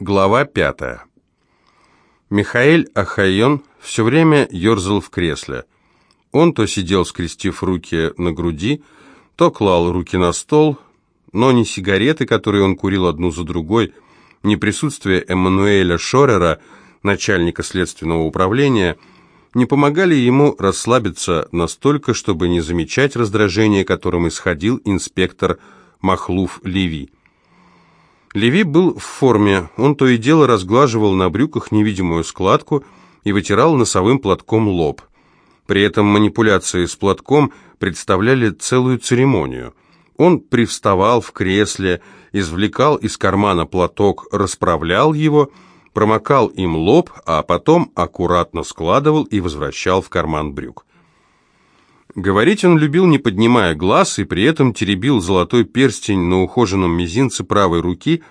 Глава пятая. Михаэль Ахайон все время ерзал в кресле. Он то сидел, скрестив руки на груди, то клал руки на стол, но ни сигареты, которые он курил одну за другой, ни присутствие Эммануэля Шорера, начальника следственного управления, не помогали ему расслабиться настолько, чтобы не замечать раздражение, которым исходил инспектор Махлуф Леви. Леви был в форме, он то и дело разглаживал на брюках невидимую складку и вытирал носовым платком лоб. При этом манипуляции с платком представляли целую церемонию. Он привставал в кресле, извлекал из кармана платок, расправлял его, промокал им лоб, а потом аккуратно складывал и возвращал в карман брюк. Говорить он любил, не поднимая глаз, и при этом теребил золотой перстень на ухоженном мизинце правой руки,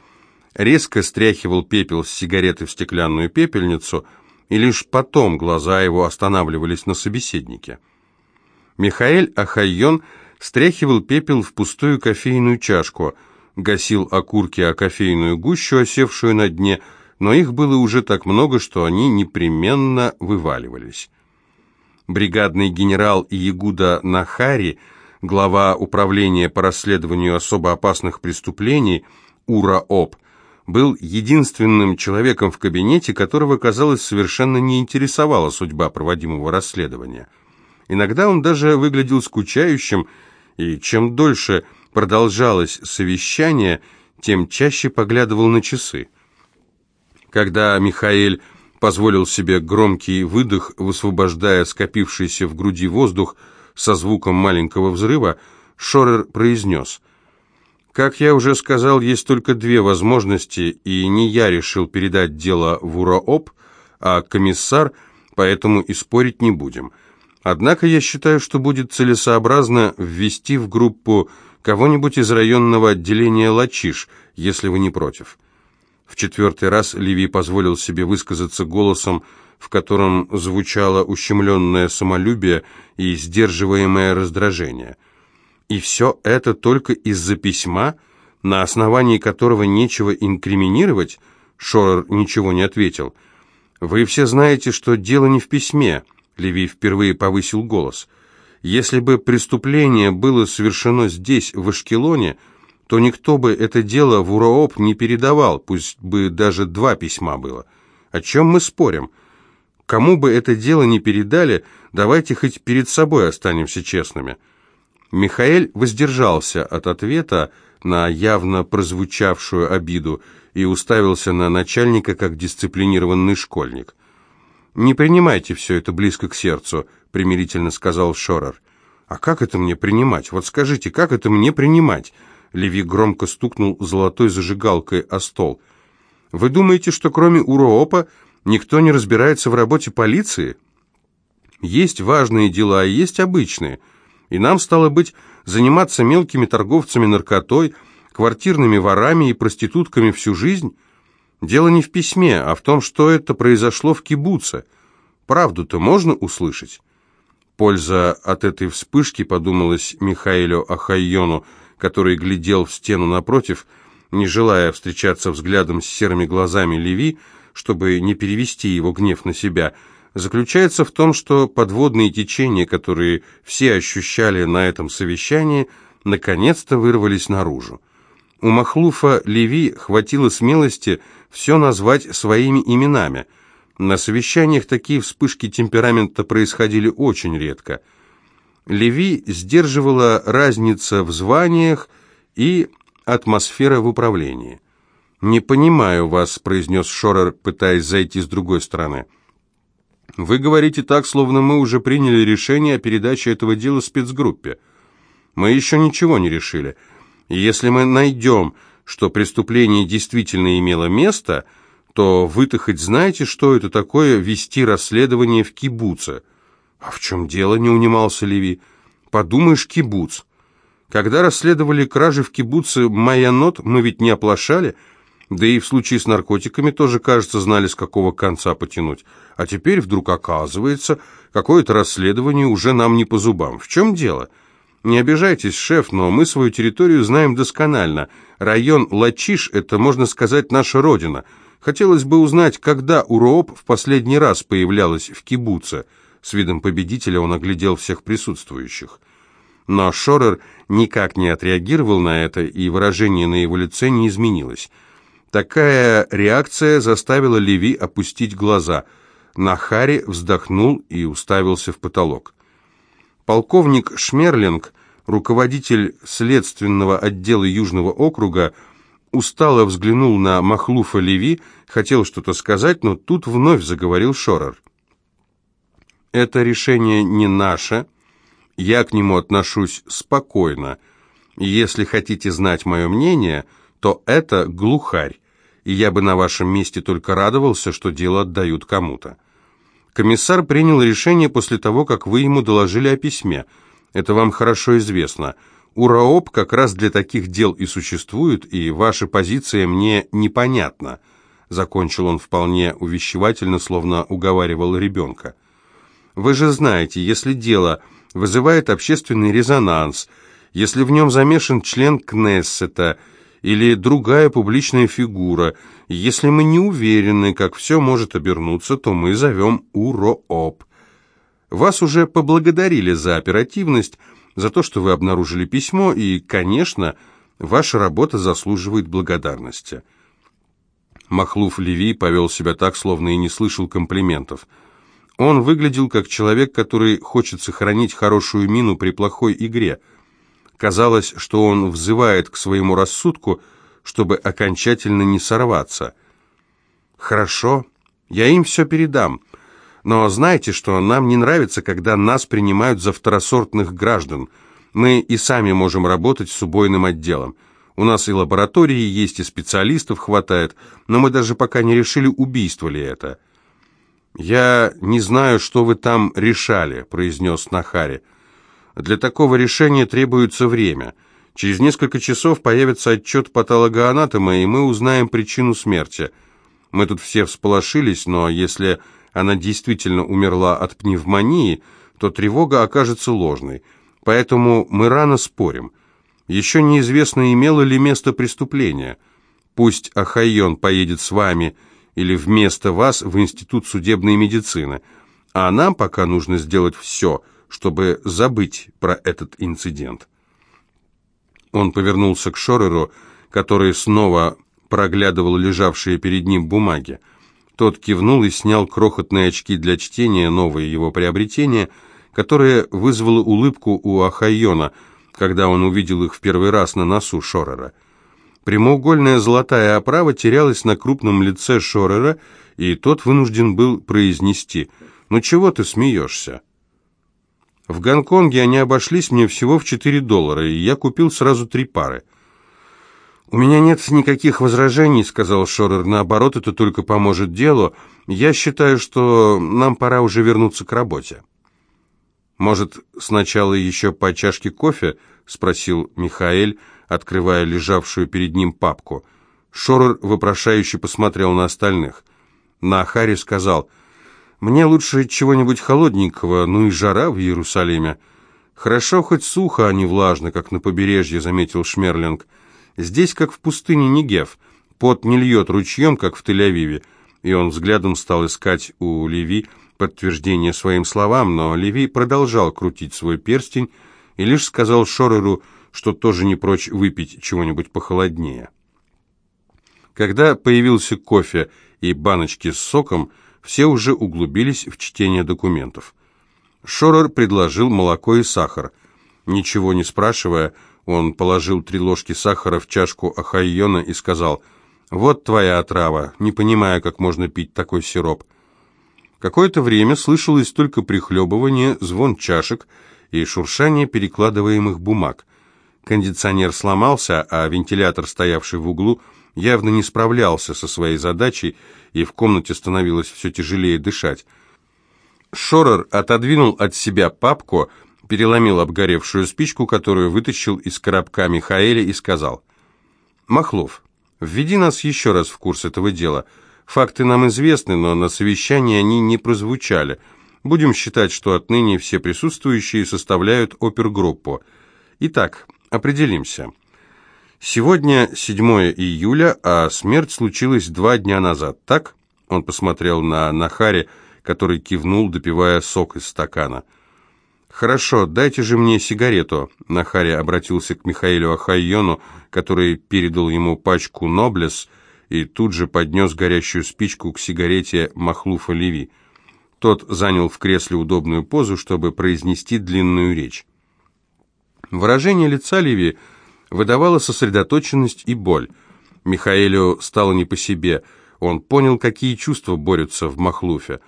резко стряхивал пепел с сигареты в стеклянную пепельницу, и лишь потом глаза его останавливались на собеседнике. Михаэль Ахайон стряхивал пепел в пустую кофейную чашку, гасил окурки о кофейную гущу, осевшую на дне, но их было уже так много, что они непременно вываливались бригадный генерал Иегуда Нахари, глава управления по расследованию особо опасных преступлений УРАОП, был единственным человеком в кабинете, которого, казалось, совершенно не интересовала судьба проводимого расследования. Иногда он даже выглядел скучающим, и чем дольше продолжалось совещание, тем чаще поглядывал на часы. Когда Михаэль позволил себе громкий выдох, высвобождая скопившийся в груди воздух со звуком маленького взрыва, Шорер произнес «Как я уже сказал, есть только две возможности, и не я решил передать дело в УРАОП, а комиссар, поэтому и спорить не будем. Однако я считаю, что будет целесообразно ввести в группу кого-нибудь из районного отделения «Лачиш», если вы не против». В четвертый раз Ливий позволил себе высказаться голосом, в котором звучало ущемленное самолюбие и сдерживаемое раздражение. И все это только из-за письма, на основании которого нечего инкриминировать, Шорер ничего не ответил. «Вы все знаете, что дело не в письме», — Левий впервые повысил голос. «Если бы преступление было совершено здесь, в Ашкелоне», то никто бы это дело в УРООП не передавал, пусть бы даже два письма было. О чем мы спорим? Кому бы это дело не передали, давайте хоть перед собой останемся честными». Михаэль воздержался от ответа на явно прозвучавшую обиду и уставился на начальника как дисциплинированный школьник. «Не принимайте все это близко к сердцу», — примирительно сказал Шорер. «А как это мне принимать? Вот скажите, как это мне принимать?» Леви громко стукнул золотой зажигалкой о стол. «Вы думаете, что кроме УРООПа никто не разбирается в работе полиции? Есть важные дела, а есть обычные. И нам, стало быть, заниматься мелкими торговцами наркотой, квартирными ворами и проститутками всю жизнь? Дело не в письме, а в том, что это произошло в кибуце. Правду-то можно услышать?» Польза от этой вспышки, подумалось Михаилу Ахайону, который глядел в стену напротив, не желая встречаться взглядом с серыми глазами Леви, чтобы не перевести его гнев на себя, заключается в том, что подводные течения, которые все ощущали на этом совещании, наконец-то вырвались наружу. У Махлуфа Леви хватило смелости все назвать своими именами. На совещаниях такие вспышки темперамента происходили очень редко – Леви сдерживала разница в званиях и атмосфера в управлении. «Не понимаю вас», — произнес Шорер, пытаясь зайти с другой стороны. «Вы говорите так, словно мы уже приняли решение о передаче этого дела спецгруппе. Мы еще ничего не решили. Если мы найдем, что преступление действительно имело место, то вы-то хоть знаете, что это такое вести расследование в кибуце?» «А в чем дело?» — не унимался Леви. «Подумаешь, кибуц. Когда расследовали кражи в кибуце Майянот, мы ведь не оплошали, да и в случае с наркотиками тоже, кажется, знали, с какого конца потянуть. А теперь вдруг оказывается, какое-то расследование уже нам не по зубам. В чем дело?» «Не обижайтесь, шеф, но мы свою территорию знаем досконально. Район Лачиш – это, можно сказать, наша родина. Хотелось бы узнать, когда Урооп в последний раз появлялась в кибуце. С видом победителя он оглядел всех присутствующих. Но Шорер никак не отреагировал на это, и выражение на его лице не изменилось. Такая реакция заставила Леви опустить глаза. Нахари вздохнул и уставился в потолок. Полковник Шмерлинг, руководитель следственного отдела Южного округа, устало взглянул на Махлуфа Леви, хотел что-то сказать, но тут вновь заговорил Шорер. «Это решение не наше. Я к нему отношусь спокойно. Если хотите знать мое мнение, то это глухарь, и я бы на вашем месте только радовался, что дело отдают кому-то. Комиссар принял решение после того, как вы ему доложили о письме. Это вам хорошо известно». УРАОП как раз для таких дел и существует, и ваша позиция мне непонятна», — закончил он вполне увещевательно, словно уговаривал ребенка. «Вы же знаете, если дело вызывает общественный резонанс, если в нем замешан член Кнессета или другая публичная фигура, если мы не уверены, как все может обернуться, то мы зовем УРООП. Вас уже поблагодарили за оперативность, за то, что вы обнаружили письмо, и, конечно, ваша работа заслуживает благодарности». Махлуф Леви повел себя так, словно и не слышал комплиментов. Он выглядел как человек, который хочет сохранить хорошую мину при плохой игре. Казалось, что он взывает к своему рассудку, чтобы окончательно не сорваться. «Хорошо, я им все передам. Но знаете, что нам не нравится, когда нас принимают за второсортных граждан. Мы и сами можем работать с убойным отделом. У нас и лаборатории есть, и специалистов хватает, но мы даже пока не решили, убийство ли это. «Я не знаю, что вы там решали», — произнес Нахари. «Для такого решения требуется время. Через несколько часов появится отчет патологоанатома, и мы узнаем причину смерти. Мы тут все всполошились, но если она действительно умерла от пневмонии, то тревога окажется ложной. Поэтому мы рано спорим. Еще неизвестно, имело ли место преступление. Пусть Ахайон поедет с вами или вместо вас в Институт судебной медицины, а нам пока нужно сделать все, чтобы забыть про этот инцидент. Он повернулся к Шореру, который снова проглядывал лежавшие перед ним бумаги. Тот кивнул и снял крохотные очки для чтения, новое его приобретение, которое вызвало улыбку у Ахайона, когда он увидел их в первый раз на носу Шорера. Прямоугольная золотая оправа терялась на крупном лице Шорера, и тот вынужден был произнести «Ну чего ты смеешься?» В Гонконге они обошлись мне всего в 4 доллара, и я купил сразу три пары. «У меня нет никаких возражений», — сказал Шорер. «Наоборот, это только поможет делу. Я считаю, что нам пора уже вернуться к работе». «Может, сначала еще по чашке кофе?» — спросил Михаэль, открывая лежавшую перед ним папку. Шорер вопрошающе посмотрел на остальных. На Хари сказал, «Мне лучше чего-нибудь холодненького, ну и жара в Иерусалиме». «Хорошо хоть сухо, а не влажно, как на побережье», — заметил Шмерлинг. Здесь, как в пустыне Негев, пот не льет ручьем, как в Тель-Авиве. И он взглядом стал искать у Леви подтверждение своим словам, но Леви продолжал крутить свой перстень и лишь сказал Шореру, что тоже не прочь выпить чего-нибудь похолоднее. Когда появился кофе и баночки с соком, все уже углубились в чтение документов. Шорер предложил молоко и сахар. Ничего не спрашивая, он положил три ложки сахара в чашку ахайона и сказал, «Вот твоя отрава, не понимая, как можно пить такой сироп». Какое-то время слышалось только прихлебывание, звон чашек и шуршание перекладываемых бумаг. Кондиционер сломался, а вентилятор, стоявший в углу, явно не справлялся со своей задачей, и в комнате становилось все тяжелее дышать. Шорер отодвинул от себя папку, переломил обгоревшую спичку, которую вытащил из коробка Михаэля и сказал, «Махлов, введи нас еще раз в курс этого дела. Факты нам известны, но на совещании они не прозвучали. Будем считать, что отныне все присутствующие составляют опергруппу. Итак, определимся. Сегодня 7 июля, а смерть случилась два дня назад, так? Он посмотрел на Нахари, который кивнул, допивая сок из стакана. «Хорошо, дайте же мне сигарету», — Нахари обратился к Михаилу Ахайону, который передал ему пачку «Ноблес» и тут же поднес горящую спичку к сигарете Махлуфа Леви. Тот занял в кресле удобную позу, чтобы произнести длинную речь. Выражение лица Леви выдавало сосредоточенность и боль. Михаэлю стало не по себе. Он понял, какие чувства борются в Махлуфе.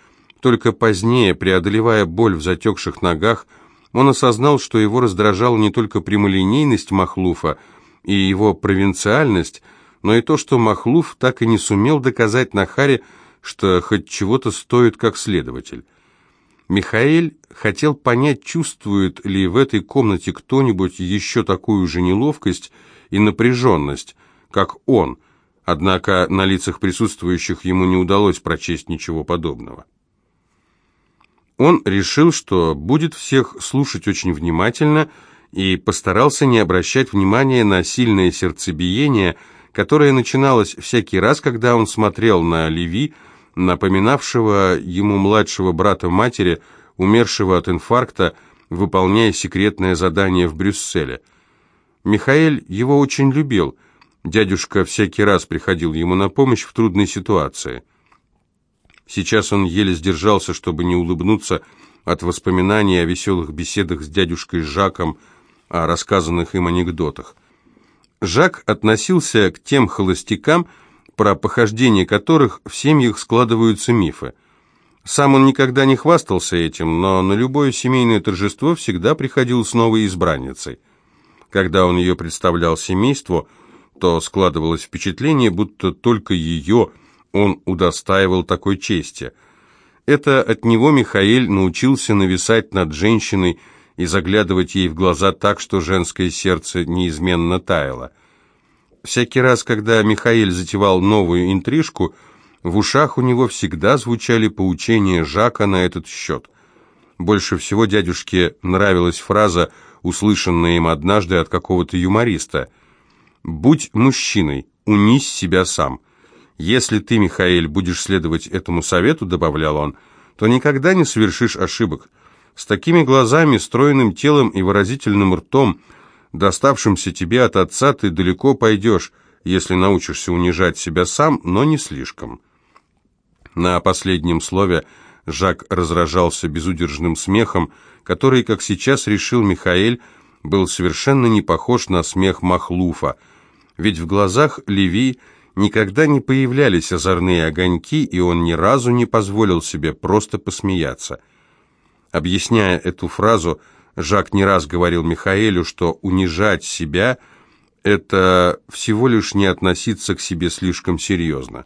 Только позднее, преодолевая боль в затекших ногах, он осознал, что его раздражала не только прямолинейность Махлуфа и его провинциальность, но и то, что Махлуф так и не сумел доказать Нахаре, что хоть чего-то стоит как следователь. Михаэль хотел понять, чувствует ли в этой комнате кто-нибудь еще такую же неловкость и напряженность, как он, однако на лицах присутствующих ему не удалось прочесть ничего подобного. Он решил, что будет всех слушать очень внимательно и постарался не обращать внимания на сильное сердцебиение, которое начиналось всякий раз, когда он смотрел на Леви, напоминавшего ему младшего брата матери, умершего от инфаркта, выполняя секретное задание в Брюсселе. Михаэль его очень любил. Дядюшка всякий раз приходил ему на помощь в трудной ситуации. Сейчас он еле сдержался, чтобы не улыбнуться от воспоминаний о веселых беседах с дядюшкой Жаком, о рассказанных им анекдотах. Жак относился к тем холостякам, про похождение которых в семьях складываются мифы. Сам он никогда не хвастался этим, но на любое семейное торжество всегда приходил с новой избранницей. Когда он ее представлял семейству, то складывалось впечатление, будто только ее он удостаивал такой чести. Это от него Михаил научился нависать над женщиной и заглядывать ей в глаза так, что женское сердце неизменно таяло. Всякий раз, когда Михаил затевал новую интрижку, в ушах у него всегда звучали поучения Жака на этот счет. Больше всего дядюшке нравилась фраза, услышанная им однажды от какого-то юмориста. «Будь мужчиной, унись себя сам. Если ты, Михаил, будешь следовать этому совету, — добавлял он, — то никогда не совершишь ошибок. С такими глазами, стройным телом и выразительным ртом — доставшимся тебе от отца, ты далеко пойдешь, если научишься унижать себя сам, но не слишком». На последнем слове Жак разражался безудержным смехом, который, как сейчас решил Михаэль, был совершенно не похож на смех Махлуфа, ведь в глазах Леви никогда не появлялись озорные огоньки, и он ни разу не позволил себе просто посмеяться. Объясняя эту фразу, Жак не раз говорил Михаэлю, что унижать себя – это всего лишь не относиться к себе слишком серьезно.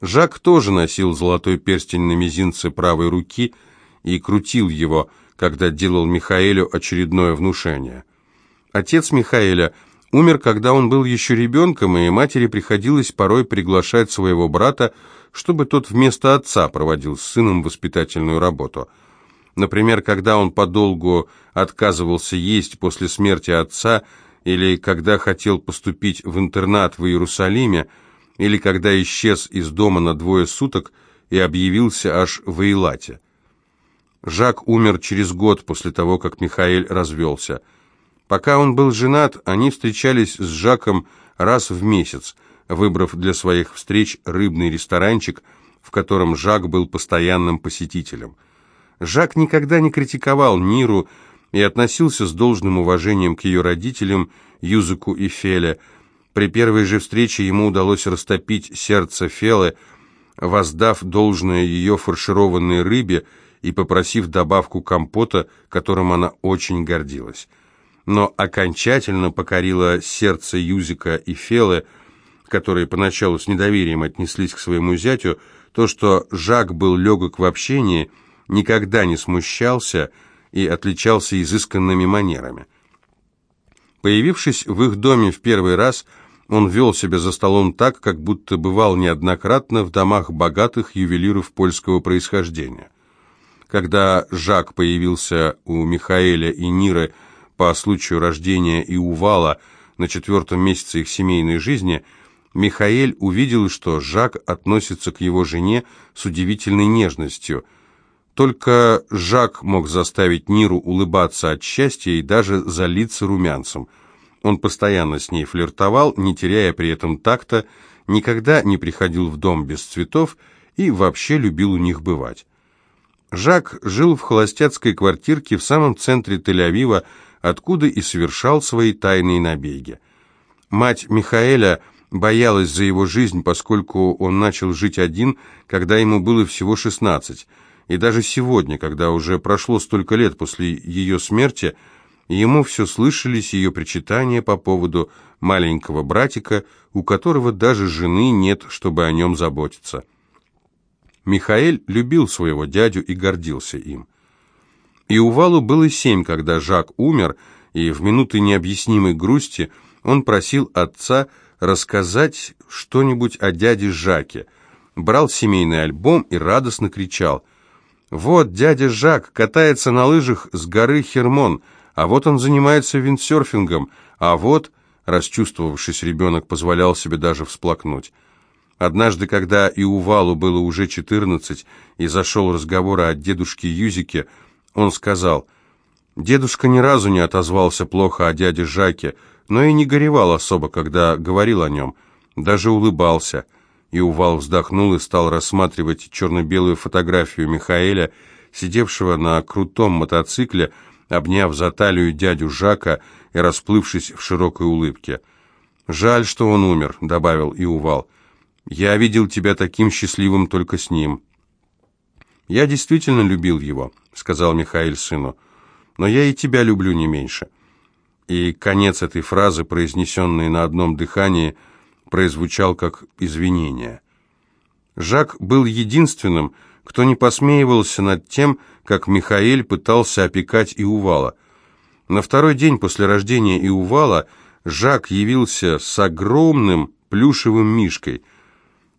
Жак тоже носил золотой перстень на мизинце правой руки и крутил его, когда делал Михаэлю очередное внушение. Отец Михаэля умер, когда он был еще ребенком, и матери приходилось порой приглашать своего брата, чтобы тот вместо отца проводил с сыном воспитательную работу – Например, когда он подолгу отказывался есть после смерти отца, или когда хотел поступить в интернат в Иерусалиме, или когда исчез из дома на двое суток и объявился аж в Эйлате. Жак умер через год после того, как Михаил развелся. Пока он был женат, они встречались с Жаком раз в месяц, выбрав для своих встреч рыбный ресторанчик, в котором Жак был постоянным посетителем. Жак никогда не критиковал Ниру и относился с должным уважением к ее родителям, Юзыку и Феле. При первой же встрече ему удалось растопить сердце Фелы, воздав должное ее фаршированной рыбе и попросив добавку компота, которым она очень гордилась. Но окончательно покорило сердце Юзика и Фелы, которые поначалу с недоверием отнеслись к своему зятю, то, что Жак был легок в общении – никогда не смущался и отличался изысканными манерами. Появившись в их доме в первый раз, он вел себя за столом так, как будто бывал неоднократно в домах богатых ювелиров польского происхождения. Когда Жак появился у Михаэля и Ниры по случаю рождения и увала на четвертом месяце их семейной жизни, Михаэль увидел, что Жак относится к его жене с удивительной нежностью. Только Жак мог заставить Ниру улыбаться от счастья и даже залиться румянцем. Он постоянно с ней флиртовал, не теряя при этом такта, никогда не приходил в дом без цветов и вообще любил у них бывать. Жак жил в холостяцкой квартирке в самом центре Тель-Авива, откуда и совершал свои тайные набеги. Мать Михаэля боялась за его жизнь, поскольку он начал жить один, когда ему было всего 16, и даже сегодня, когда уже прошло столько лет после ее смерти, ему все слышались ее причитания по поводу маленького братика, у которого даже жены нет, чтобы о нем заботиться. Михаэль любил своего дядю и гордился им. И Увалу было семь, когда Жак умер, и в минуты необъяснимой грусти он просил отца рассказать что-нибудь о дяде Жаке, брал семейный альбом и радостно кричал «Вот дядя Жак катается на лыжах с горы Хермон, а вот он занимается виндсерфингом, а вот...» Расчувствовавшись, ребенок позволял себе даже всплакнуть. Однажды, когда и Увалу было уже четырнадцать, и зашел разговор о дедушке Юзике, он сказал, «Дедушка ни разу не отозвался плохо о дяде Жаке, но и не горевал особо, когда говорил о нем, даже улыбался». И Увал вздохнул и стал рассматривать черно-белую фотографию Михаэля, сидевшего на крутом мотоцикле, обняв за талию дядю Жака и расплывшись в широкой улыбке. «Жаль, что он умер», — добавил и Увал. Я видел тебя таким счастливым только с ним». «Я действительно любил его», — сказал Михаил сыну, «но я и тебя люблю не меньше». И конец этой фразы, произнесенной на одном дыхании, прозвучал как извинение. Жак был единственным, кто не посмеивался над тем, как Михаил пытался опекать Иувала. На второй день после рождения Иувала Жак явился с огромным плюшевым мишкой —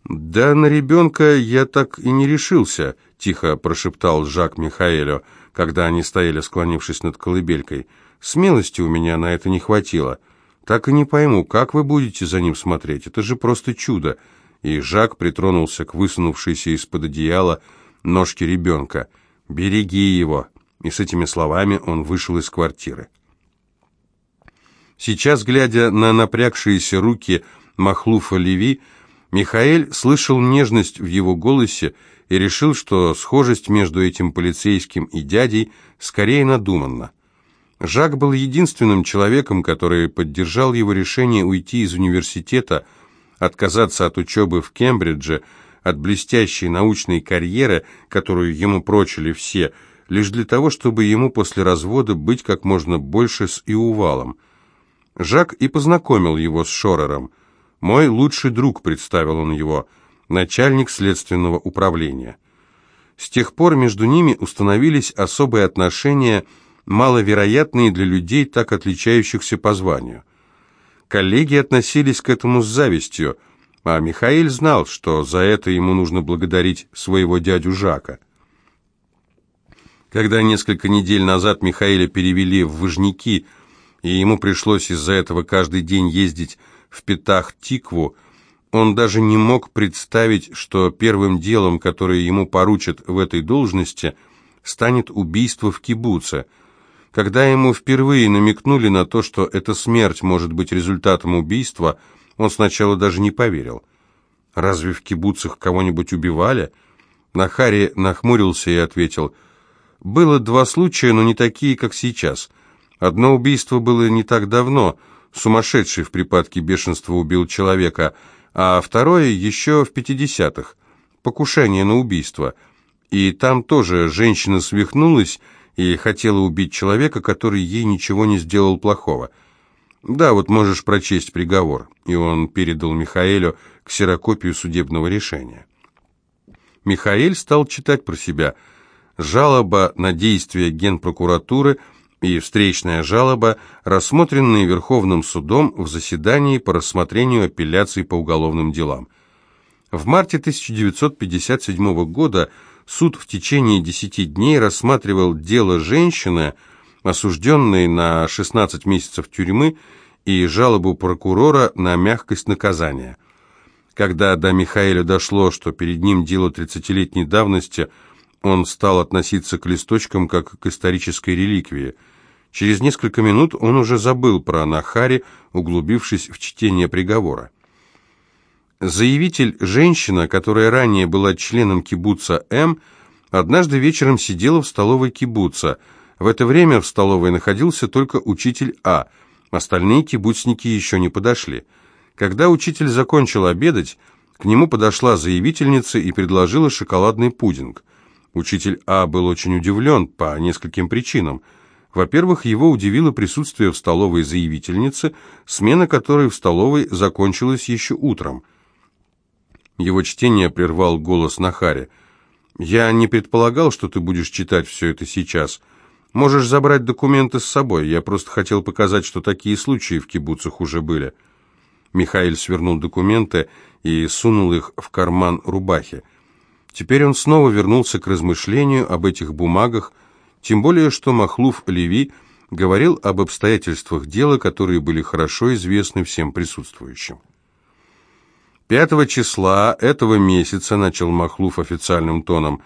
«Да на ребенка я так и не решился», — тихо прошептал Жак Михаэлю, когда они стояли, склонившись над колыбелькой. «Смелости у меня на это не хватило. Так и не пойму, как вы будете за ним смотреть? Это же просто чудо!» И Жак притронулся к высунувшейся из-под одеяла ножке ребенка. «Береги его!» И с этими словами он вышел из квартиры. Сейчас, глядя на напрягшиеся руки Махлуфа Леви, Михаэль слышал нежность в его голосе и решил, что схожесть между этим полицейским и дядей скорее надуманна. Жак был единственным человеком, который поддержал его решение уйти из университета, отказаться от учебы в Кембридже, от блестящей научной карьеры, которую ему прочили все, лишь для того, чтобы ему после развода быть как можно больше с Иувалом. Жак и познакомил его с Шорером – «Мой лучший друг», — представил он его, начальник следственного управления. С тех пор между ними установились особые отношения, маловероятные для людей, так отличающихся по званию. Коллеги относились к этому с завистью, а Михаил знал, что за это ему нужно благодарить своего дядю Жака. Когда несколько недель назад Михаила перевели в Выжники, и ему пришлось из-за этого каждый день ездить в Петах-Тикву, он даже не мог представить, что первым делом, которое ему поручат в этой должности, станет убийство в кибуце. Когда ему впервые намекнули на то, что эта смерть может быть результатом убийства, он сначала даже не поверил. «Разве в кибуцах кого-нибудь убивали?» Нахари нахмурился и ответил, «Было два случая, но не такие, как сейчас. Одно убийство было не так давно, сумасшедший в припадке бешенства убил человека, а второе еще в 50-х, покушение на убийство. И там тоже женщина свихнулась и хотела убить человека, который ей ничего не сделал плохого. Да, вот можешь прочесть приговор. И он передал Михаэлю ксерокопию судебного решения. Михаэль стал читать про себя. Жалоба на действия генпрокуратуры – и встречная жалоба, рассмотренные Верховным судом в заседании по рассмотрению апелляций по уголовным делам. В марте 1957 года суд в течение 10 дней рассматривал дело женщины, осужденной на 16 месяцев тюрьмы и жалобу прокурора на мягкость наказания. Когда до Михаэля дошло, что перед ним дело 30-летней давности, он стал относиться к листочкам как к исторической реликвии. Через несколько минут он уже забыл про Нахари, углубившись в чтение приговора. Заявитель, женщина, которая ранее была членом кибуца М, однажды вечером сидела в столовой кибуца. В это время в столовой находился только учитель А, остальные кибуцники еще не подошли. Когда учитель закончил обедать, к нему подошла заявительница и предложила шоколадный пудинг. Учитель А был очень удивлен по нескольким причинам. Во-первых, его удивило присутствие в столовой заявительницы, смена которой в столовой закончилась еще утром – его чтение прервал голос Нахари. «Я не предполагал, что ты будешь читать все это сейчас. Можешь забрать документы с собой. Я просто хотел показать, что такие случаи в кибуцах уже были». Михаил свернул документы и сунул их в карман рубахи. Теперь он снова вернулся к размышлению об этих бумагах, тем более что Махлуф Леви говорил об обстоятельствах дела, которые были хорошо известны всем присутствующим. Пятого числа этого месяца, начал Махлуф официальным тоном,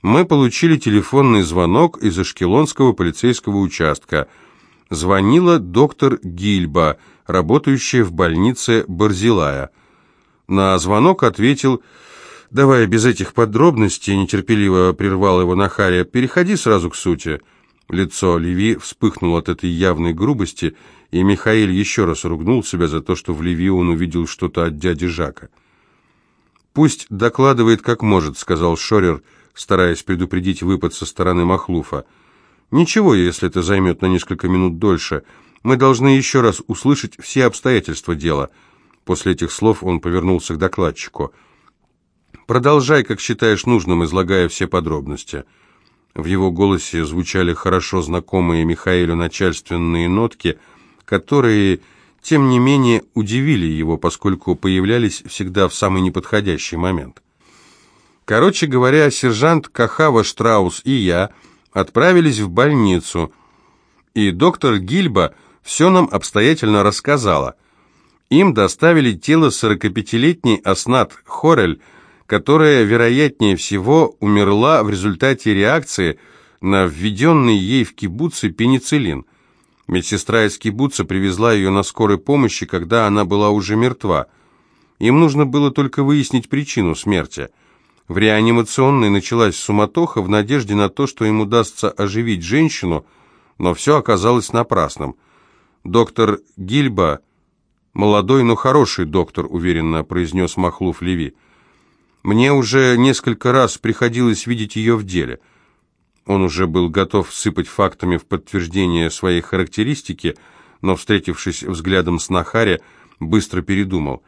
мы получили телефонный звонок из Ашкелонского полицейского участка. Звонила доктор Гильба, работающая в больнице Барзилая. На звонок ответил «Давай без этих подробностей», нетерпеливо прервал его Нахария, «переходи сразу к сути». Лицо Леви вспыхнуло от этой явной грубости, и Михаил еще раз ругнул себя за то, что в Леви он увидел что-то от дяди Жака. «Пусть докладывает как может», — сказал Шорер, стараясь предупредить выпад со стороны Махлуфа. «Ничего, если это займет на несколько минут дольше. Мы должны еще раз услышать все обстоятельства дела». После этих слов он повернулся к докладчику. «Продолжай, как считаешь нужным, излагая все подробности». В его голосе звучали хорошо знакомые Михаилу начальственные нотки, которые, тем не менее, удивили его, поскольку появлялись всегда в самый неподходящий момент. Короче говоря, сержант Кахава Штраус и я отправились в больницу, и доктор Гильба все нам обстоятельно рассказала. Им доставили тело 45-летней Аснат Хорель, которая, вероятнее всего, умерла в результате реакции на введенный ей в кибуце пенициллин. Медсестра из кибуца привезла ее на скорой помощи, когда она была уже мертва. Им нужно было только выяснить причину смерти. В реанимационной началась суматоха в надежде на то, что им удастся оживить женщину, но все оказалось напрасным. Доктор Гильба, молодой, но хороший доктор, уверенно произнес Махлуф Леви, — мне уже несколько раз приходилось видеть ее в деле. Он уже был готов сыпать фактами в подтверждение своей характеристики, но, встретившись взглядом с Нахаре, быстро передумал.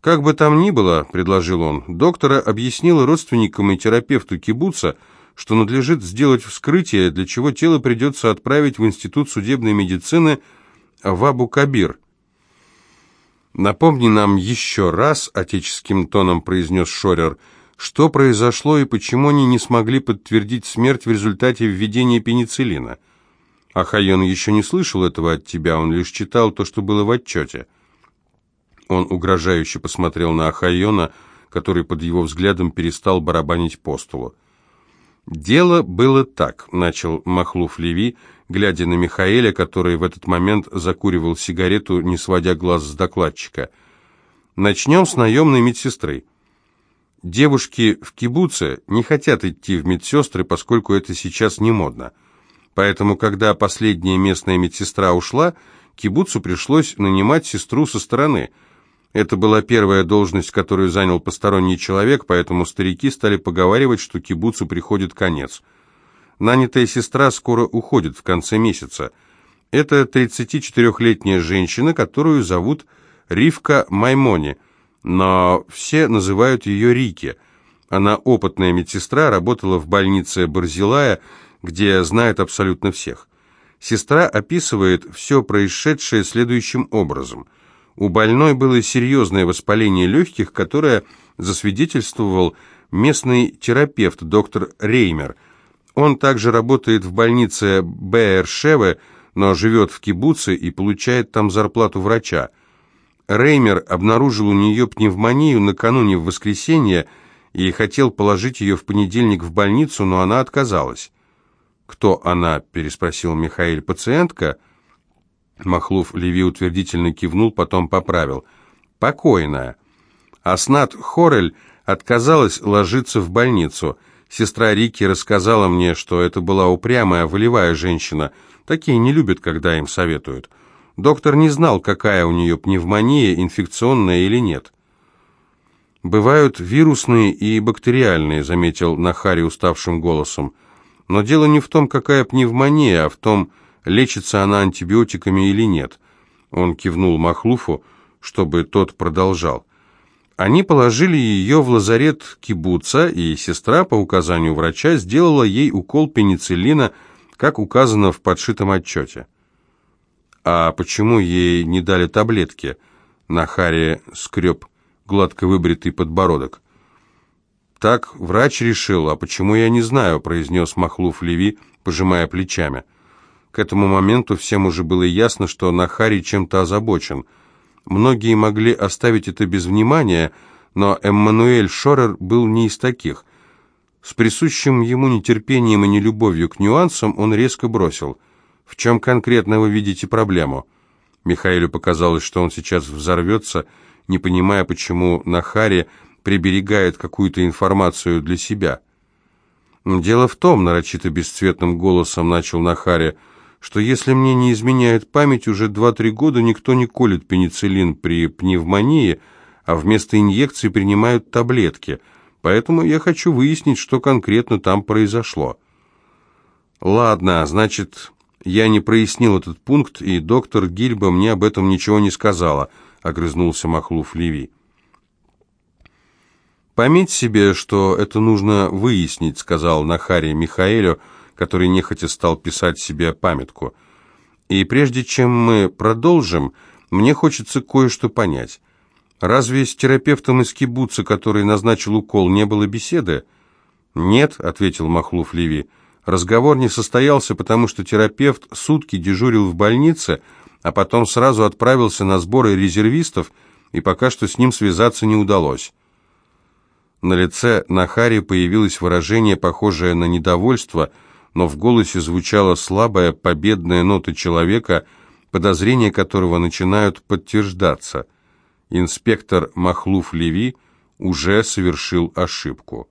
«Как бы там ни было», — предложил он, — доктора объяснила родственникам и терапевту кибуца, что надлежит сделать вскрытие, для чего тело придется отправить в Институт судебной медицины в Абу-Кабир. «Напомни нам еще раз», — отеческим тоном произнес Шорер, «что произошло и почему они не смогли подтвердить смерть в результате введения пенициллина». Ахайон еще не слышал этого от тебя, он лишь читал то, что было в отчете. Он угрожающе посмотрел на Ахайона, который под его взглядом перестал барабанить по столу. «Дело было так», — начал Махлуф Леви, глядя на Михаэля, который в этот момент закуривал сигарету, не сводя глаз с докладчика. «Начнем с наемной медсестры. Девушки в кибуце не хотят идти в медсестры, поскольку это сейчас не модно. Поэтому, когда последняя местная медсестра ушла, кибуцу пришлось нанимать сестру со стороны — это была первая должность, которую занял посторонний человек, поэтому старики стали поговаривать, что кибуцу приходит конец. Нанятая сестра скоро уходит в конце месяца. Это 34-летняя женщина, которую зовут Ривка Маймони, но все называют ее Рики. Она опытная медсестра, работала в больнице Барзилая, где знает абсолютно всех. Сестра описывает все происшедшее следующим образом – у больной было серьезное воспаление легких, которое засвидетельствовал местный терапевт доктор Реймер. Он также работает в больнице Бэйршеве, но живет в кибуце и получает там зарплату врача. Реймер обнаружил у нее пневмонию накануне в воскресенье и хотел положить ее в понедельник в больницу, но она отказалась. «Кто она?» – переспросил Михаил. «Пациентка?» Махлув Леви утвердительно кивнул, потом поправил. «Покойная». Аснат Хорель отказалась ложиться в больницу. Сестра Рики рассказала мне, что это была упрямая, волевая женщина. Такие не любят, когда им советуют. Доктор не знал, какая у нее пневмония, инфекционная или нет. «Бывают вирусные и бактериальные», — заметил Нахари уставшим голосом. «Но дело не в том, какая пневмония, а в том, лечится она антибиотиками или нет». Он кивнул Махлуфу, чтобы тот продолжал. Они положили ее в лазарет кибуца, и сестра по указанию врача сделала ей укол пенициллина, как указано в подшитом отчете. «А почему ей не дали таблетки?» Нахари скреб гладко выбритый подбородок. «Так врач решил, а почему я не знаю», — произнес Махлуф Леви, пожимая плечами. К этому моменту всем уже было ясно, что Нахари чем-то озабочен. Многие могли оставить это без внимания, но Эммануэль Шорер был не из таких. С присущим ему нетерпением и нелюбовью к нюансам он резко бросил. В чем конкретно вы видите проблему? Михаилу показалось, что он сейчас взорвется, не понимая, почему Нахари приберегает какую-то информацию для себя. «Дело в том», — нарочито бесцветным голосом начал Нахари, «что если мне не изменяет память, уже два-три года никто не колет пенициллин при пневмонии, а вместо инъекций принимают таблетки, поэтому я хочу выяснить, что конкретно там произошло». «Ладно, значит, я не прояснил этот пункт, и доктор Гильба мне об этом ничего не сказала», — огрызнулся Махлуф Леви. «Пометь себе, что это нужно выяснить», — сказал Нахари Михаэлю, который нехотя стал писать себе памятку. «И прежде чем мы продолжим, мне хочется кое-что понять. Разве с терапевтом из кибуца, который назначил укол, не было беседы?» «Нет», — ответил Махлуф Леви, — Разговор не состоялся, потому что терапевт сутки дежурил в больнице, а потом сразу отправился на сборы резервистов, и пока что с ним связаться не удалось. На лице Нахари появилось выражение, похожее на недовольство, но в голосе звучала слабая победная нота человека, подозрения которого начинают подтверждаться. Инспектор Махлуф Леви уже совершил ошибку.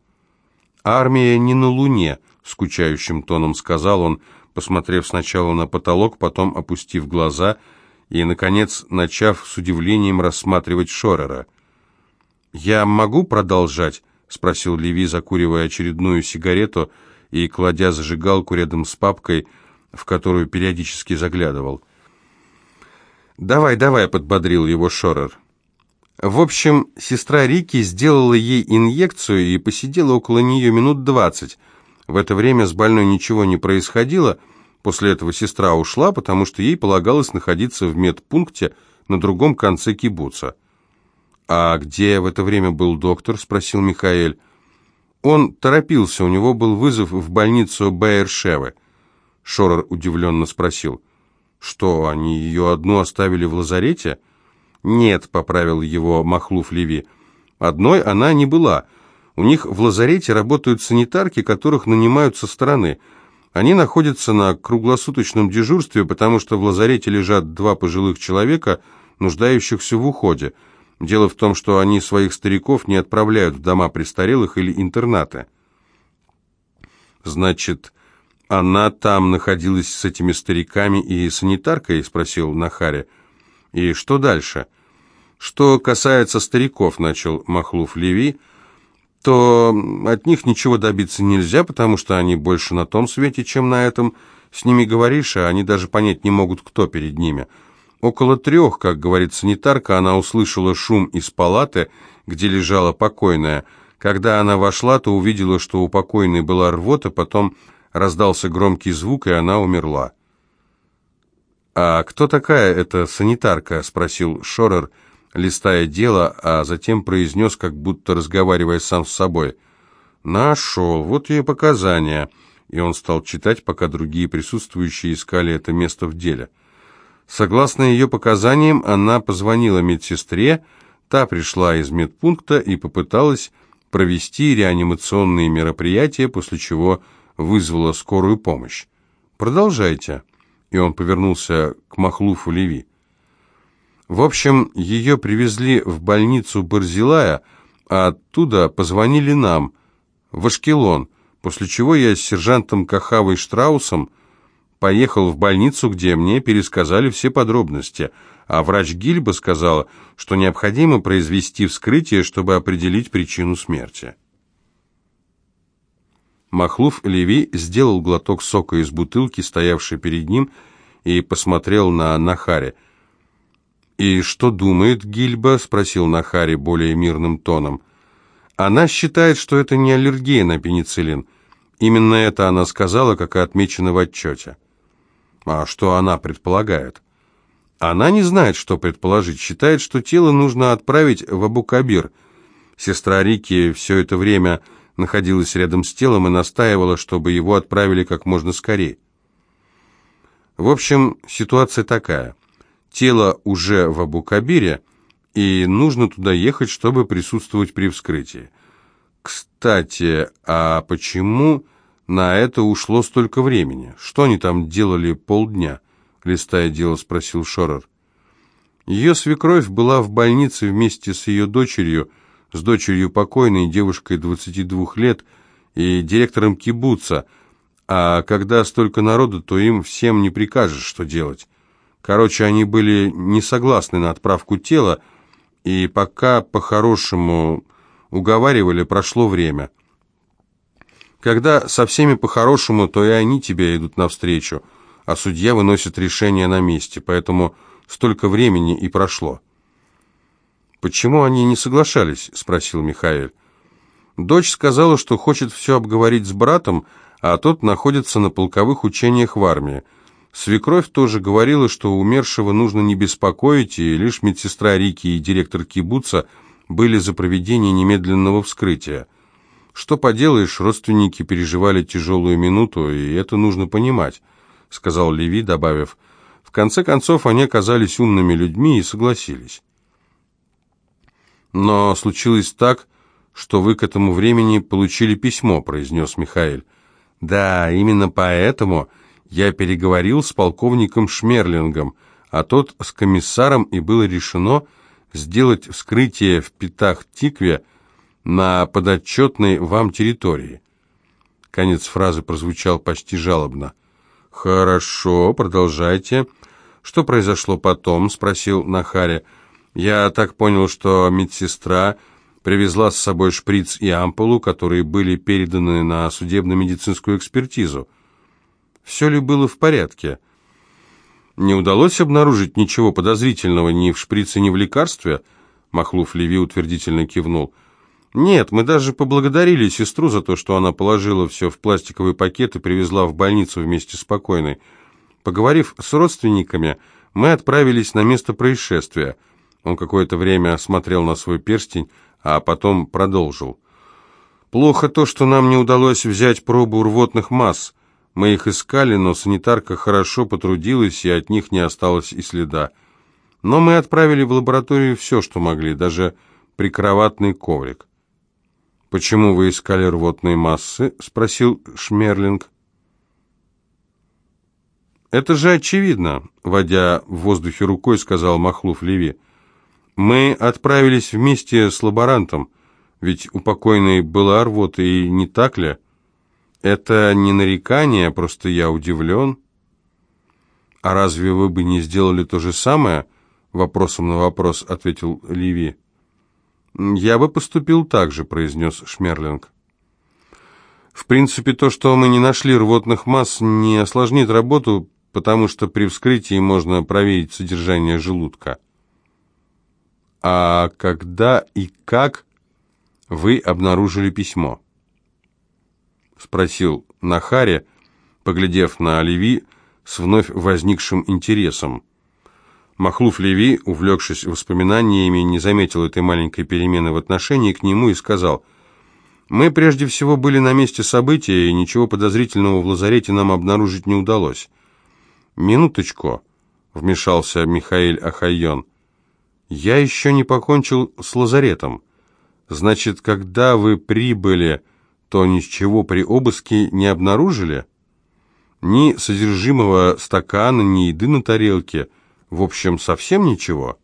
Армия не на Луне, скучающим тоном сказал он, посмотрев сначала на потолок, потом опустив глаза и, наконец, начав с удивлением рассматривать Шорера. «Я могу продолжать?» — спросил Леви, закуривая очередную сигарету и кладя зажигалку рядом с папкой, в которую периодически заглядывал. «Давай, давай», — подбодрил его Шорер. В общем, сестра Рики сделала ей инъекцию и посидела около нее минут двадцать, в это время с больной ничего не происходило. После этого сестра ушла, потому что ей полагалось находиться в медпункте на другом конце кибуца. «А где в это время был доктор?» – спросил Михаэль. «Он торопился, у него был вызов в больницу Бейершевы». Шорер удивленно спросил. «Что, они ее одну оставили в лазарете?» «Нет», — поправил его Махлуф Леви. «Одной она не была. У них в лазарете работают санитарки, которых нанимают со стороны. Они находятся на круглосуточном дежурстве, потому что в лазарете лежат два пожилых человека, нуждающихся в уходе. Дело в том, что они своих стариков не отправляют в дома престарелых или интернаты. «Значит, она там находилась с этими стариками и санитаркой?» – спросил Нахари. «И что дальше?» «Что касается стариков», – начал Махлуф Леви, – то от них ничего добиться нельзя, потому что они больше на том свете, чем на этом. С ними говоришь, а они даже понять не могут, кто перед ними. Около трех, как говорит санитарка, она услышала шум из палаты, где лежала покойная. Когда она вошла, то увидела, что у покойной была рвота, потом раздался громкий звук, и она умерла. «А кто такая эта санитарка?» – спросил Шорер – листая дело, а затем произнес, как будто разговаривая сам с собой. «Нашел, вот ее показания. и он стал читать, пока другие присутствующие искали это место в деле. Согласно ее показаниям, она позвонила медсестре, та пришла из медпункта и попыталась провести реанимационные мероприятия, после чего вызвала скорую помощь. «Продолжайте». И он повернулся к Махлуфу Леви. В общем, ее привезли в больницу Барзилая, а оттуда позвонили нам, в Ашкелон, после чего я с сержантом Кахавой Штраусом поехал в больницу, где мне пересказали все подробности, а врач Гильба сказала, что необходимо произвести вскрытие, чтобы определить причину смерти. Махлуф Леви сделал глоток сока из бутылки, стоявшей перед ним, и посмотрел на Нахари. «И что думает Гильба?» — спросил Нахари более мирным тоном. «Она считает, что это не аллергия на пенициллин. Именно это она сказала, как и отмечено в отчете». «А что она предполагает?» «Она не знает, что предположить. Считает, что тело нужно отправить в Абу-Кабир. Сестра Рики все это время находилась рядом с телом и настаивала, чтобы его отправили как можно скорее. В общем, ситуация такая. Тело уже в Абу-Кабире, и нужно туда ехать, чтобы присутствовать при вскрытии. Кстати, а почему на это ушло столько времени? Что они там делали полдня? Листая дело, спросил Шорер. Ее свекровь была в больнице вместе с ее дочерью, с дочерью покойной, девушкой 22 лет, и директором кибуца, а когда столько народу, то им всем не прикажешь, что делать. Короче, они были не согласны на отправку тела, и пока по-хорошему уговаривали, прошло время. Когда со всеми по-хорошему, то и они тебе идут навстречу, а судья выносит решение на месте, поэтому столько времени и прошло. «Почему они не соглашались?» – спросил Михаил. Дочь сказала, что хочет все обговорить с братом, а тот находится на полковых учениях в армии. Свекровь тоже говорила, что умершего нужно не беспокоить, и лишь медсестра Рики и директор кибуца были за проведение немедленного вскрытия. Что поделаешь, родственники переживали тяжелую минуту, и это нужно понимать, сказал Леви, добавив, в конце концов они оказались умными людьми и согласились. «Но случилось так, что вы к этому времени получили письмо», — произнес Михаил. «Да, именно поэтому я переговорил с полковником Шмерлингом, а тот с комиссаром, и было решено сделать вскрытие в Пятах-Тикве на подотчетной вам территории». Конец фразы прозвучал почти жалобно. «Хорошо, продолжайте. Что произошло потом?» — спросил Нахаря. Я так понял, что медсестра привезла с собой шприц и ампулу, которые были переданы на судебно-медицинскую экспертизу. Все ли было в порядке? Не удалось обнаружить ничего подозрительного ни в шприце, ни в лекарстве? Махлуф Леви утвердительно кивнул. Нет, мы даже поблагодарили сестру за то, что она положила все в пластиковый пакет и привезла в больницу вместе с покойной. Поговорив с родственниками, мы отправились на место происшествия – он какое-то время смотрел на свой перстень, а потом продолжил. «Плохо то, что нам не удалось взять пробу рвотных масс. Мы их искали, но санитарка хорошо потрудилась, и от них не осталось и следа. Но мы отправили в лабораторию все, что могли, даже прикроватный коврик». «Почему вы искали рвотные массы?» — спросил Шмерлинг. «Это же очевидно», — водя в воздухе рукой, сказал Махлуф Леви. Мы отправились вместе с лаборантом, ведь у покойной была рвота, и не так ли? Это не нарекание, просто я удивлен. А разве вы бы не сделали то же самое? Вопросом на вопрос ответил Ливи. Я бы поступил так же, произнес Шмерлинг. В принципе, то, что мы не нашли рвотных масс, не осложнит работу, потому что при вскрытии можно проверить содержание желудка. «А когда и как вы обнаружили письмо?» Спросил Нахаре, поглядев на Леви с вновь возникшим интересом. Махлуф Леви, увлекшись воспоминаниями, не заметил этой маленькой перемены в отношении к нему и сказал, Мы прежде всего были на месте события, и ничего подозрительного в лазарете нам обнаружить не удалось. «Минуточку», — вмешался Михаил Ахайон. «Я еще не покончил с лазаретом. Значит, когда вы прибыли, то ничего при обыске не обнаружили? Ни содержимого стакана, ни еды на тарелке. В общем, совсем ничего?»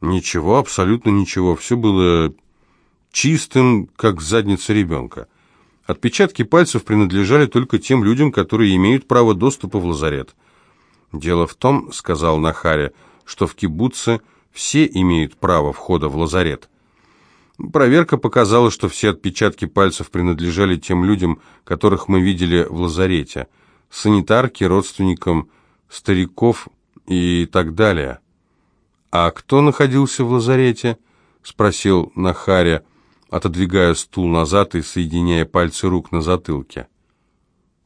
«Ничего, абсолютно ничего. Все было чистым, как задница ребенка. Отпечатки пальцев принадлежали только тем людям, которые имеют право доступа в лазарет. «Дело в том, — сказал Нахаре, — что в кибуце все имеют право входа в лазарет. Проверка показала, что все отпечатки пальцев принадлежали тем людям, которых мы видели в лазарете, санитарке, родственникам, стариков и так далее. «А кто находился в лазарете?» — спросил Нахаря отодвигая стул назад и соединяя пальцы рук на затылке.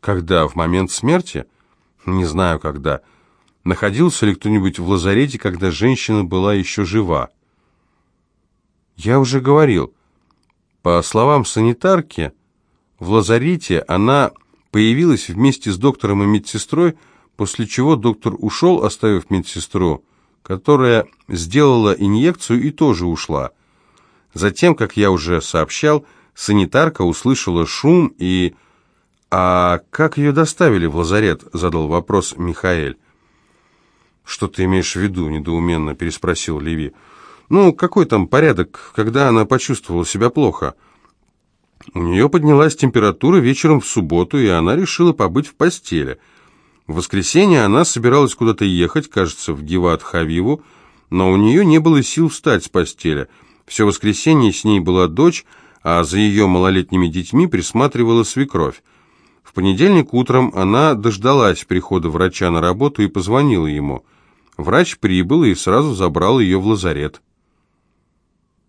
Когда? В момент смерти? Не знаю, когда. Находился ли кто-нибудь в лазарете, когда женщина была еще жива? Я уже говорил. По словам санитарки, в лазарете она появилась вместе с доктором и медсестрой, после чего доктор ушел, оставив медсестру, которая сделала инъекцию и тоже ушла. Затем, как я уже сообщал, санитарка услышала шум и... «А как ее доставили в лазарет?» — задал вопрос Михаэль. «Что ты имеешь в виду?» — недоуменно переспросил Леви. «Ну, какой там порядок, когда она почувствовала себя плохо?» У нее поднялась температура вечером в субботу, и она решила побыть в постели. В воскресенье она собиралась куда-то ехать, кажется, в Гиват-Хавиву, но у нее не было сил встать с постели — все воскресенье с ней была дочь, а за ее малолетними детьми присматривала свекровь. В понедельник утром она дождалась прихода врача на работу и позвонила ему. Врач прибыл и сразу забрал ее в лазарет.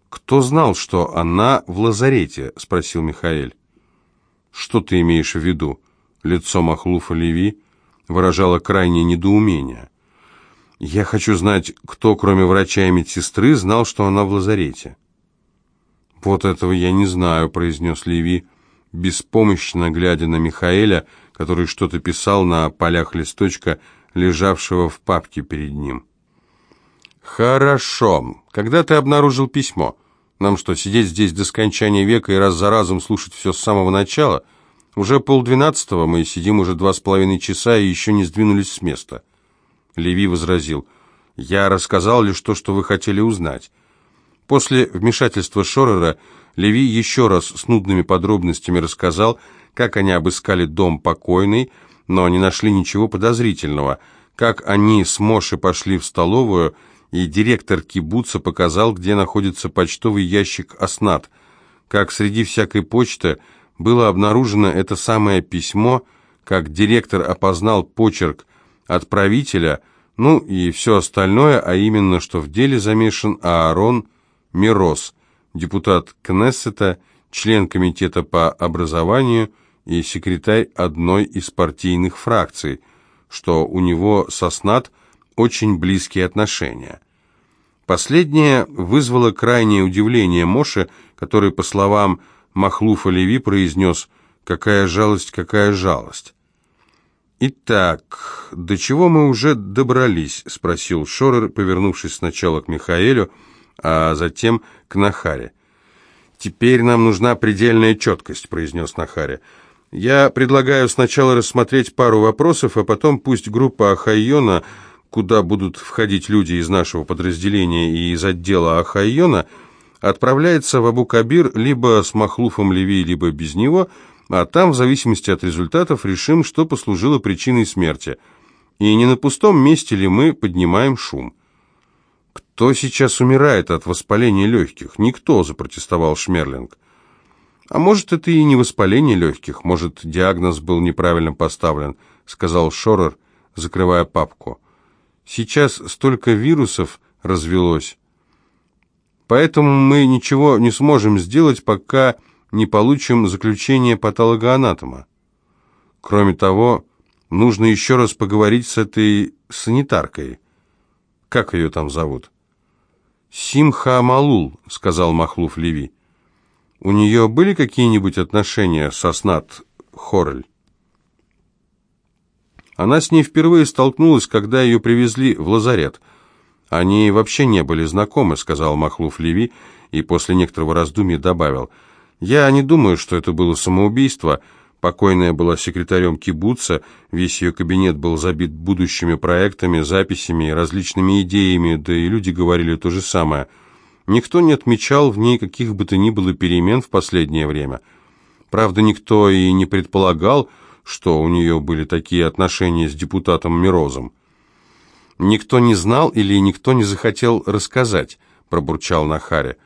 «Кто знал, что она в лазарете?» — спросил Михаэль. «Что ты имеешь в виду?» Лицо Махлуфа Леви выражало крайнее недоумение. Я хочу знать, кто, кроме врача и медсестры, знал, что она в лазарете. «Вот этого я не знаю», — произнес Леви, беспомощно глядя на Михаэля, который что-то писал на полях листочка, лежавшего в папке перед ним. «Хорошо. Когда ты обнаружил письмо? Нам что, сидеть здесь до скончания века и раз за разом слушать все с самого начала? Уже полдвенадцатого, мы сидим уже два с половиной часа и еще не сдвинулись с места». Леви возразил. «Я рассказал лишь то, что вы хотели узнать». После вмешательства Шорера Леви еще раз с нудными подробностями рассказал, как они обыскали дом покойной, но не нашли ничего подозрительного, как они с Моши пошли в столовую, и директор кибуца показал, где находится почтовый ящик «Оснат», как среди всякой почты было обнаружено это самое письмо, как директор опознал почерк отправителя, ну и все остальное, а именно, что в деле замешан Аарон Мирос, депутат Кнессета, член комитета по образованию и секретарь одной из партийных фракций, что у него со СНАТ очень близкие отношения. Последнее вызвало крайнее удивление Моше, который, по словам Махлуфа Леви, произнес «Какая жалость, какая жалость». «Итак, до чего мы уже добрались?» — спросил Шорер, повернувшись сначала к Михаэлю, а затем к Нахаре. «Теперь нам нужна предельная четкость», — произнес Нахаре. «Я предлагаю сначала рассмотреть пару вопросов, а потом пусть группа Ахайона, куда будут входить люди из нашего подразделения и из отдела Ахайона, отправляется в Абу-Кабир либо с Махлуфом Леви, либо без него — а там, в зависимости от результатов, решим, что послужило причиной смерти. И не на пустом месте ли мы поднимаем шум. «Кто сейчас умирает от воспаления легких?» «Никто», — запротестовал Шмерлинг. «А может, это и не воспаление легких, может, диагноз был неправильно поставлен», — сказал Шорер, закрывая папку. «Сейчас столько вирусов развелось, поэтому мы ничего не сможем сделать, пока не получим заключение патологоанатома. Кроме того, нужно еще раз поговорить с этой санитаркой. Как ее там зовут? «Симха Малул», — сказал Махлуф Леви. У нее были какие-нибудь отношения со Снат Хорель? Она с ней впервые столкнулась, когда ее привезли в лазарет. Они вообще не были знакомы, сказал Махлуф Леви, и после некоторого раздумья добавил. Я не думаю, что это было самоубийство. Покойная была секретарем кибуца, весь ее кабинет был забит будущими проектами, записями и различными идеями, да и люди говорили то же самое. Никто не отмечал в ней каких бы то ни было перемен в последнее время. Правда, никто и не предполагал, что у нее были такие отношения с депутатом Мирозом. «Никто не знал или никто не захотел рассказать», — пробурчал Нахаре.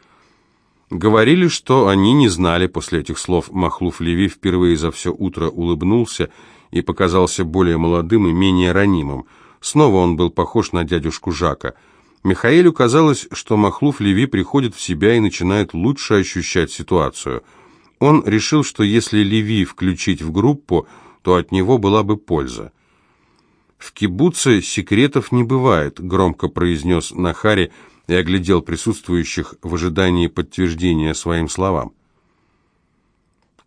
Говорили, что они не знали после этих слов. Махлуф Леви впервые за все утро улыбнулся и показался более молодым и менее ранимым. Снова он был похож на дядюшку Жака. Михаилу казалось, что Махлуф Леви приходит в себя и начинает лучше ощущать ситуацию. Он решил, что если Леви включить в группу, то от него была бы польза. «В кибуце секретов не бывает», — громко произнес Нахари и оглядел присутствующих в ожидании подтверждения своим словам.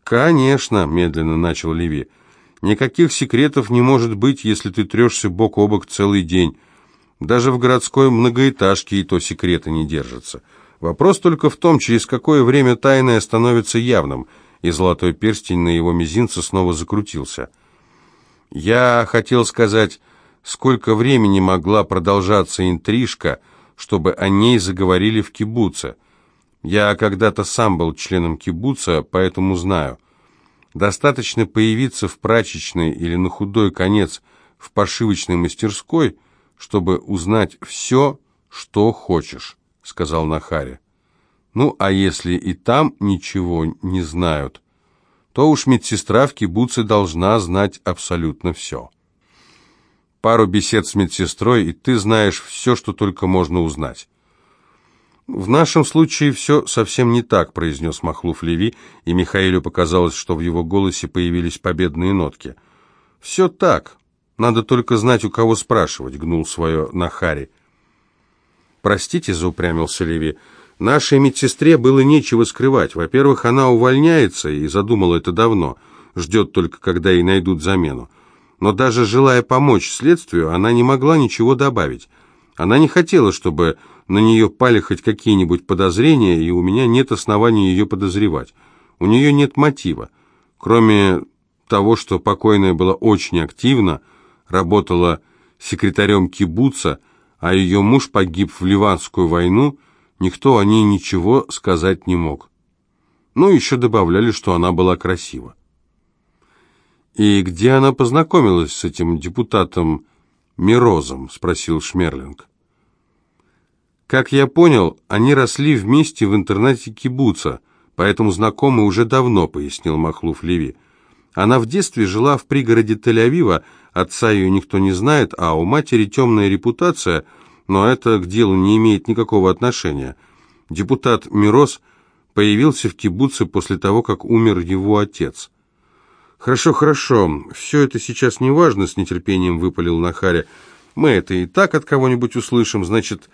«Конечно», — медленно начал Леви, — «никаких секретов не может быть, если ты трешься бок о бок целый день. Даже в городской многоэтажке и то секреты не держатся. Вопрос только в том, через какое время тайное становится явным — и золотой перстень на его мизинце снова закрутился. Я хотел сказать, сколько времени могла продолжаться интрижка, чтобы о ней заговорили в кибуце. Я когда-то сам был членом кибуца, поэтому знаю. Достаточно появиться в прачечной или на худой конец в пошивочной мастерской, чтобы узнать все, что хочешь, сказал Нахари. Ну, а если и там ничего не знают, то уж медсестра в кибуце должна знать абсолютно все. Пару бесед с медсестрой, и ты знаешь все, что только можно узнать. «В нашем случае все совсем не так», — произнес Махлуф Леви, и Михаилу показалось, что в его голосе появились победные нотки. «Все так. Надо только знать, у кого спрашивать», — гнул свое Нахари. «Простите», — заупрямился Леви, — Нашей медсестре было нечего скрывать. Во-первых, она увольняется и задумала это давно, ждет только, когда ей найдут замену. Но даже желая помочь следствию, она не могла ничего добавить. Она не хотела, чтобы на нее пали хоть какие-нибудь подозрения, и у меня нет оснований ее подозревать. У нее нет мотива. Кроме того, что покойная была очень активна, работала секретарем кибуца, а ее муж погиб в Ливанскую войну – Никто о ней ничего сказать не мог. Ну, еще добавляли, что она была красива. «И где она познакомилась с этим депутатом Мирозом?» — спросил Шмерлинг. «Как я понял, они росли вместе в интернате кибуца, поэтому знакомы уже давно», — пояснил Махлуф Леви. «Она в детстве жила в пригороде Тель-Авива, отца ее никто не знает, а у матери темная репутация — но это к делу не имеет никакого отношения. Депутат Мирос появился в кибуце после того, как умер его отец. «Хорошо, хорошо, все это сейчас не важно», — с нетерпением выпалил Нахаря. «Мы это и так от кого-нибудь услышим, значит,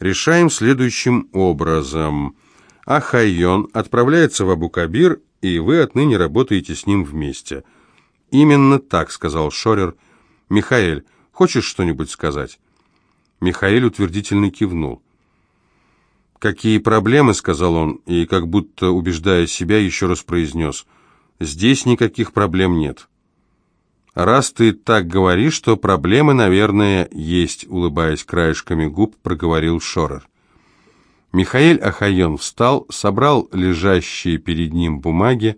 решаем следующим образом. Ахайон отправляется в Абу-Кабир, и вы отныне работаете с ним вместе». «Именно так», — сказал Шорер. «Михаэль, хочешь что-нибудь сказать?» Михаил утвердительно кивнул. «Какие проблемы?» — сказал он, и, как будто убеждая себя, еще раз произнес. «Здесь никаких проблем нет». «Раз ты так говоришь, то проблемы, наверное, есть», — улыбаясь краешками губ, проговорил Шорер. Михаил Ахайон встал, собрал лежащие перед ним бумаги,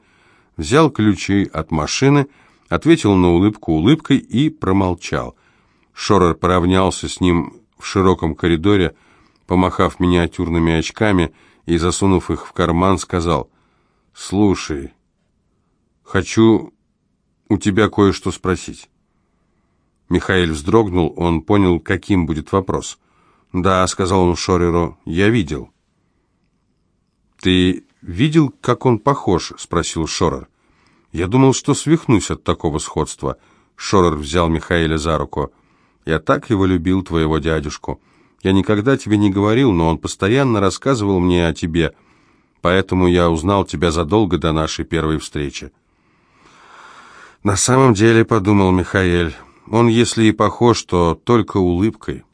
взял ключи от машины, ответил на улыбку улыбкой и промолчал. Шорер поравнялся с ним в широком коридоре, помахав миниатюрными очками и засунув их в карман, сказал, «Слушай, хочу у тебя кое-что спросить». Михаил вздрогнул, он понял, каким будет вопрос. «Да», — сказал он Шореру, — «я видел». «Ты видел, как он похож?» — спросил Шорер. «Я думал, что свихнусь от такого сходства». Шорер взял Михаила за руку. Я так его любил, твоего дядюшку. Я никогда тебе не говорил, но он постоянно рассказывал мне о тебе. поэтому я узнал тебя задолго до нашей первой встречи». «На самом деле, — подумал Михаэль, — он, если и похож, то только улыбкой».